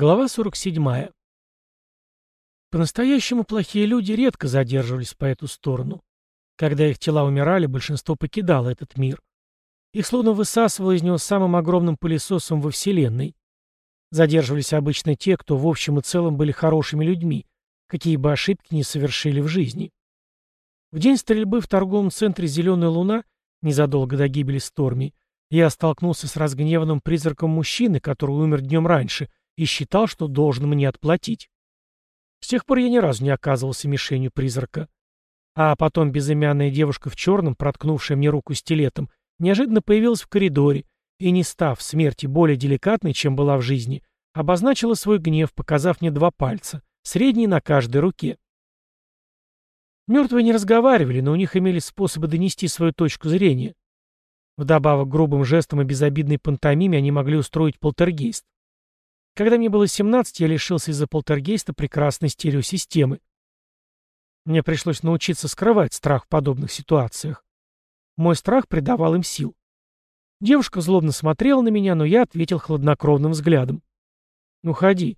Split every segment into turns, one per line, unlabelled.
Глава 47. По-настоящему плохие люди редко задерживались по эту сторону. Когда их тела умирали, большинство покидало этот мир. Их словно высасывало из него самым огромным пылесосом во Вселенной. Задерживались обычно те, кто в общем и целом были хорошими людьми, какие бы ошибки ни совершили в жизни. В день стрельбы в торговом центре «Зеленая луна», незадолго до гибели Сторми, я столкнулся с разгневанным призраком мужчины, который умер днем раньше – и считал, что должен мне отплатить. С тех пор я ни разу не оказывался мишенью призрака. А потом безымянная девушка в черном, проткнувшая мне руку стилетом, неожиданно появилась в коридоре и, не став смерти более деликатной, чем была в жизни, обозначила свой гнев, показав мне два пальца, средний на каждой руке. Мертвые не разговаривали, но у них имелись способы донести свою точку зрения. Вдобавок грубым жестом и безобидной пантомиме они могли устроить полтергейст. Когда мне было 17, я лишился из-за полтергейста прекрасной стереосистемы. Мне пришлось научиться скрывать страх в подобных ситуациях. Мой страх придавал им сил. Девушка злобно смотрела на меня, но я ответил хладнокровным взглядом. «Уходи.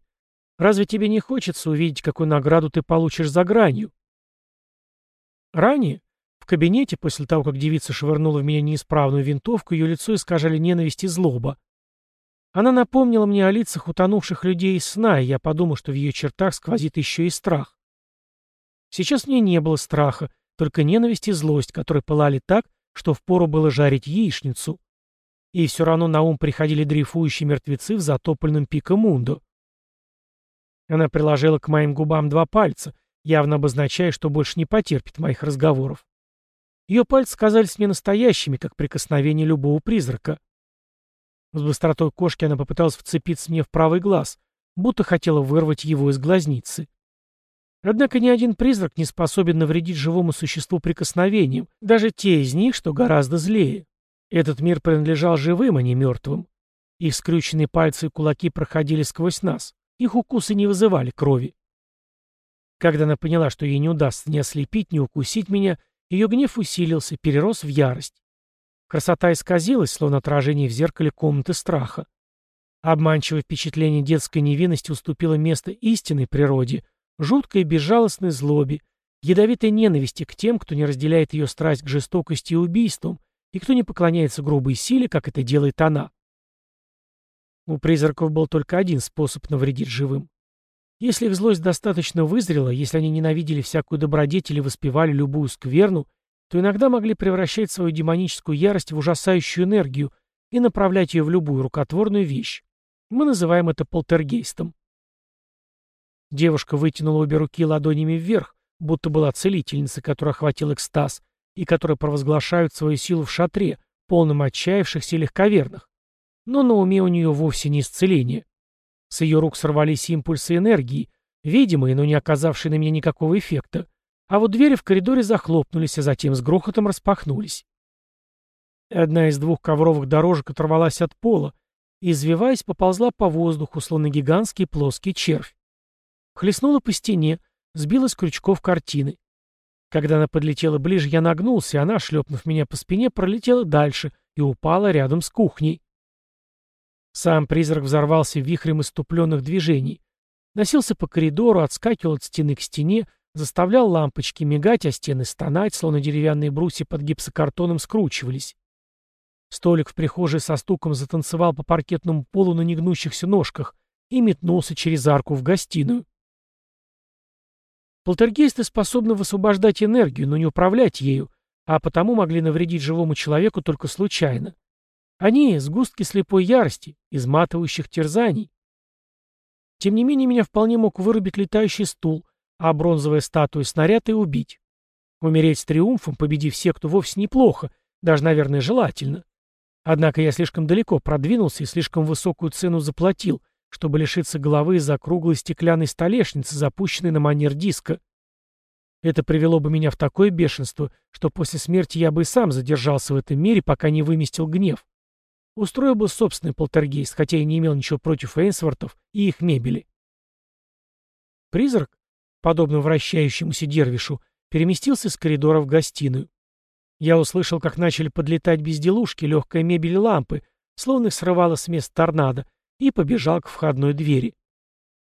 Разве тебе не хочется увидеть, какую награду ты получишь за гранью?» Ранее, в кабинете, после того, как девица швырнула в меня неисправную винтовку, ее лицо искажали ненависть и злоба. Она напомнила мне о лицах утонувших людей из сна, и я подумал, что в ее чертах сквозит еще и страх. Сейчас мне не было страха, только ненависть и злость, которые пылали так, что впору было жарить яичницу. И все равно на ум приходили дрейфующие мертвецы в затопленном пико Мундо. Она приложила к моим губам два пальца, явно обозначая, что больше не потерпит моих разговоров. Ее пальцы казались мне настоящими, как прикосновение любого призрака. С быстротой кошки она попыталась вцепиться мне в правый глаз, будто хотела вырвать его из глазницы. Однако ни один призрак не способен навредить живому существу прикосновением, даже те из них, что гораздо злее. Этот мир принадлежал живым, а не мертвым. Их скрюченные пальцы и кулаки проходили сквозь нас. Их укусы не вызывали крови. Когда она поняла, что ей не удастся ни ослепить, ни укусить меня, ее гнев усилился, перерос в ярость. Красота исказилась, словно отражение в зеркале комнаты страха. Обманчивое впечатление детской невинности уступило место истинной природе, жуткой и безжалостной злобе, ядовитой ненависти к тем, кто не разделяет ее страсть к жестокости и убийствам, и кто не поклоняется грубой силе, как это делает она. У призраков был только один способ навредить живым. Если их злость достаточно вызрела, если они ненавидели всякую добродетель и воспевали любую скверну, то иногда могли превращать свою демоническую ярость в ужасающую энергию и направлять ее в любую рукотворную вещь. Мы называем это полтергейстом. Девушка вытянула обе руки ладонями вверх, будто была целительница, которая охватил экстаз, и которая провозглашают свою силу в шатре, полном отчаявшихся и легковерных. Но на уме у нее вовсе не исцеление. С ее рук сорвались импульсы энергии, видимые, но не оказавшие на меня никакого эффекта, а вот двери в коридоре захлопнулись, а затем с грохотом распахнулись. Одна из двух ковровых дорожек оторвалась от пола и, извиваясь, поползла по воздуху, словно гигантский плоский червь. Хлестнула по стене, сбилась крючков картины. Когда она подлетела ближе, я нагнулся, и она, шлепнув меня по спине, пролетела дальше и упала рядом с кухней. Сам призрак взорвался вихрем иступленных движений. Носился по коридору, отскакивал от стены к стене, Заставлял лампочки мигать, а стены стонать, словно деревянные брусья под гипсокартоном скручивались. Столик в прихожей со стуком затанцевал по паркетному полу на негнущихся ножках и метнулся через арку в гостиную. Полтергейсты способны высвобождать энергию, но не управлять ею, а потому могли навредить живому человеку только случайно. Они — сгустки слепой ярости, изматывающих терзаний. Тем не менее, меня вполне мог вырубить летающий стул, а бронзовая статуя снаряд и убить. Умереть с триумфом, победив секту, вовсе неплохо, даже, наверное, желательно. Однако я слишком далеко продвинулся и слишком высокую цену заплатил, чтобы лишиться головы из-за круглой стеклянной столешницы, запущенной на манер диска. Это привело бы меня в такое бешенство, что после смерти я бы и сам задержался в этом мире, пока не выместил гнев. Устроил бы собственный полтергейст, хотя и не имел ничего против Эйнсвортов и их мебели. Призрак? Подобно вращающемуся дервишу, переместился из коридора в гостиную. Я услышал, как начали подлетать безделушки, легкая мебель и лампы, словно их срывало с мест торнадо, и побежал к входной двери.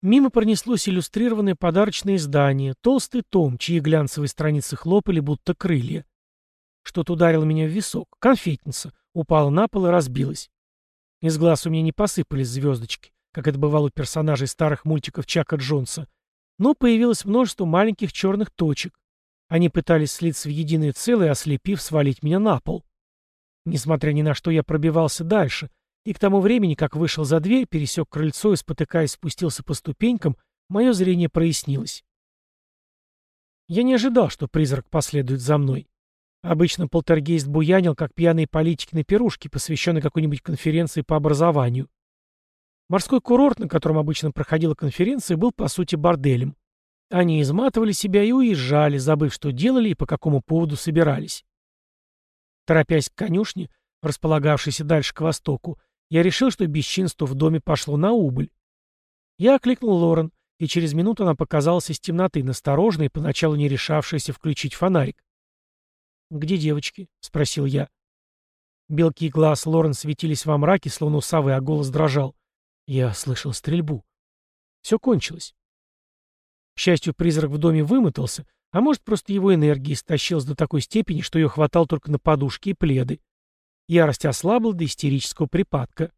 Мимо пронеслось иллюстрированное подарочное издание, толстый том, чьи глянцевые страницы хлопали, будто крылья. Что-то ударило меня в висок. Конфетница. Упала на пол и разбилась. Из глаз у меня не посыпались звездочки, как это бывало у персонажей старых мультиков Чака Джонса, но появилось множество маленьких черных точек. Они пытались слиться в единое целое, ослепив, свалить меня на пол. Несмотря ни на что, я пробивался дальше, и к тому времени, как вышел за дверь, пересек крыльцо и, спотыкаясь, спустился по ступенькам, мое зрение прояснилось. Я не ожидал, что призрак последует за мной. Обычно полтергейст буянил, как пьяные политики на пирушке, посвященной какой-нибудь конференции по образованию. Морской курорт, на котором обычно проходила конференция, был, по сути, борделем. Они изматывали себя и уезжали, забыв, что делали и по какому поводу собирались. Торопясь к конюшне, располагавшейся дальше к востоку, я решил, что бесчинство в доме пошло на убыль. Я окликнул Лорен, и через минуту она показалась из темноты, настороженной, поначалу не решавшаяся включить фонарик. «Где девочки?» — спросил я. Белки глаз Лорен светились во мраке, словно у совы, а голос дрожал. Я слышал стрельбу. Все кончилось. К счастью, призрак в доме вымотался, а может, просто его энергия истощилась до такой степени, что ее хватало только на подушки и пледы. Ярость ослабла до истерического припадка.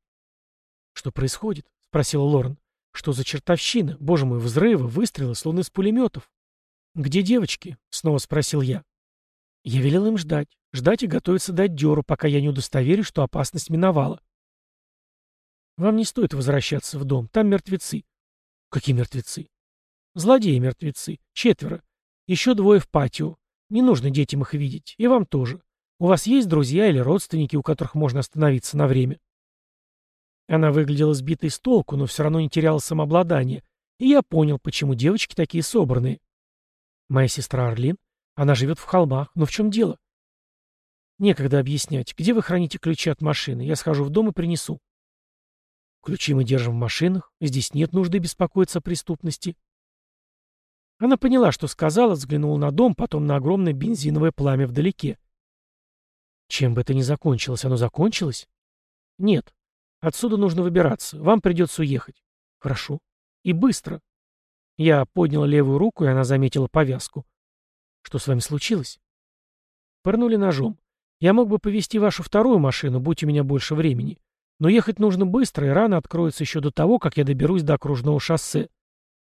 «Что происходит?» — спросила Лорен. «Что за чертовщина? Боже мой, взрывы, выстрелы, словно из пулеметов». «Где девочки?» — снова спросил я. Я велел им ждать. Ждать и готовиться дать дёру, пока я не удостоверюсь, что опасность миновала. Вам не стоит возвращаться в дом. Там мертвецы. Какие мертвецы? Злодеи-мертвецы. Четверо. Еще двое в патио. Не нужно детям их видеть. И вам тоже. У вас есть друзья или родственники, у которых можно остановиться на время? Она выглядела сбитой с толку, но все равно не теряла самообладание. И я понял, почему девочки такие собранные. Моя сестра Орлин? Она живет в холмах. Но в чем дело? Некогда объяснять. Где вы храните ключи от машины? Я схожу в дом и принесу. Ключи мы держим в машинах. Здесь нет нужды беспокоиться о преступности. Она поняла, что сказала, взглянула на дом, потом на огромное бензиновое пламя вдалеке. Чем бы это ни закончилось, оно закончилось? Нет. Отсюда нужно выбираться. Вам придется уехать. Хорошо. И быстро. Я поднял левую руку, и она заметила повязку. Что с вами случилось? Пырнули ножом. Я мог бы повезти вашу вторую машину, будь у меня больше времени. Но ехать нужно быстро, и рана откроется еще до того, как я доберусь до окружного шоссе.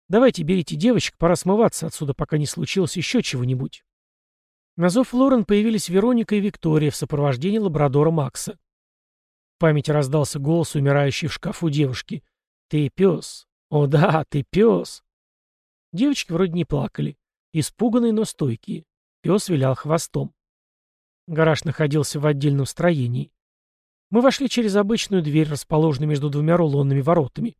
Давайте берите девочек, пора смываться отсюда, пока не случилось еще чего-нибудь. На зов Лорен появились Вероника и Виктория в сопровождении лабрадора Макса. В памяти раздался голос умирающей в шкафу девушки. «Ты пес! О да, ты пес!» Девочки вроде не плакали. Испуганные, но стойкие. Пес вилял хвостом. Гараж находился в отдельном строении. Мы вошли через обычную дверь, расположенную между двумя рулонными воротами.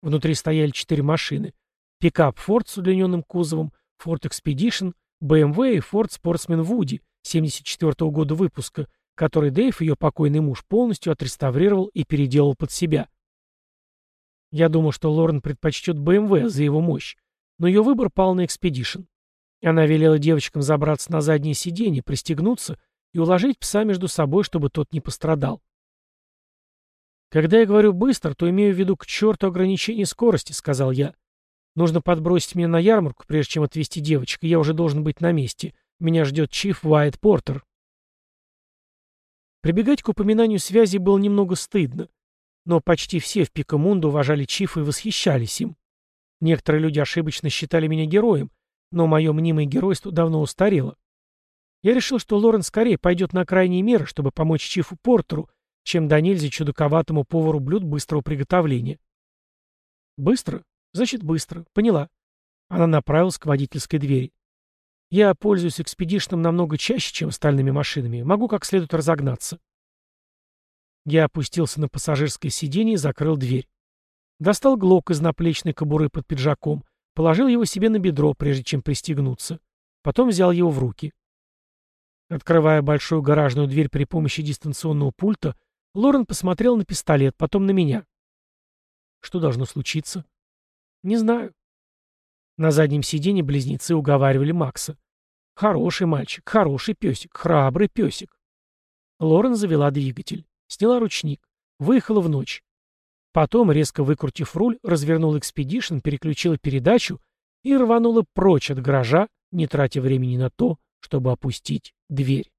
Внутри стояли четыре машины. Пикап Ford с удлиненным кузовом, Ford Expedition, BMW и Ford Sportsman Woody 74 -го года выпуска, который Дэйв, ее покойный муж, полностью отреставрировал и переделал под себя. Я думал, что Лорен предпочтет BMW за его мощь, но ее выбор пал на Expedition. Она велела девочкам забраться на заднее сиденье, пристегнуться и уложить пса между собой, чтобы тот не пострадал. «Когда я говорю быстро, то имею в виду к черту ограничение скорости», — сказал я. «Нужно подбросить меня на ярмарку, прежде чем отвезти девочек, и я уже должен быть на месте. Меня ждет Чиф Уайт Портер». Прибегать к упоминанию связи было немного стыдно, но почти все в Пикамунду уважали Чифа и восхищались им. Некоторые люди ошибочно считали меня героем, но мое мнимое геройство давно устарело. Я решил, что Лорен скорее пойдет на крайние меры, чтобы помочь Чифу Портеру, чем до нельзя чудаковатому повару блюд быстрого приготовления. Быстро? Значит, быстро. Поняла. Она направилась к водительской двери. Я пользуюсь экспедишном намного чаще, чем остальными машинами. Могу как следует разогнаться. Я опустился на пассажирское сиденье и закрыл дверь. Достал глок из наплечной кобуры под пиджаком, Положил его себе на бедро, прежде чем пристегнуться. Потом взял его в руки. Открывая большую гаражную дверь при помощи дистанционного пульта, Лорен посмотрел на пистолет, потом на меня. Что должно случиться? Не знаю. На заднем сиденье близнецы уговаривали Макса. Хороший мальчик, хороший песик, храбрый песик. Лорен завела двигатель, сняла ручник, выехала в ночь. Потом, резко выкрутив руль, развернул экспедишн, переключила передачу и рванула прочь от гаража, не тратя времени на то, чтобы опустить дверь.